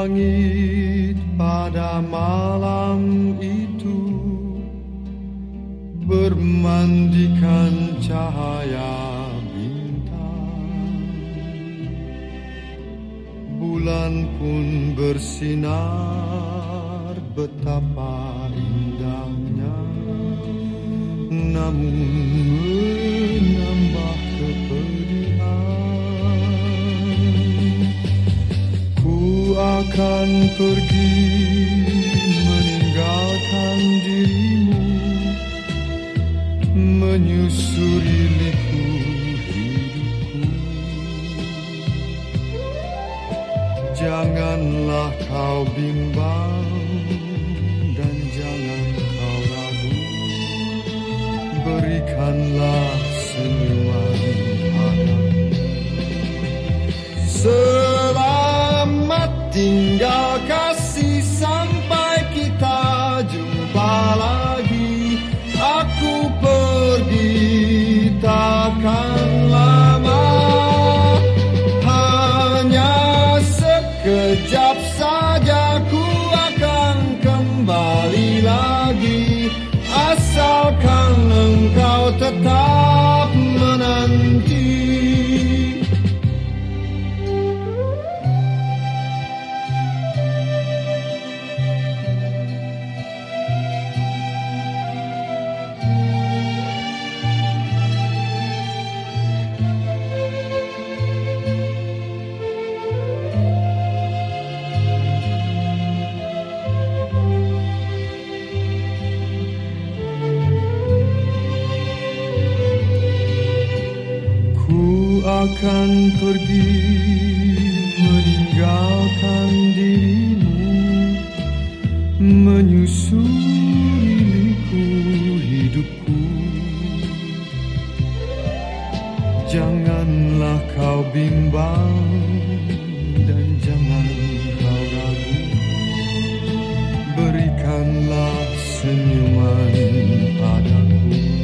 Langit pada malam itu bermandikan cahaya bintang, bulan pun bersinar betapa indahnya, namun akan pergi meninggalkan dirimu. Menyusuri liku hidupku. Janganlah kau bimbang lagi. Asalkan engkau tetap akan pergi meninggalkan dirimu menyusuri liku hidupku. Janganlah kau bimbang dan jangan kau ragu. Berikanlah senyuman padaku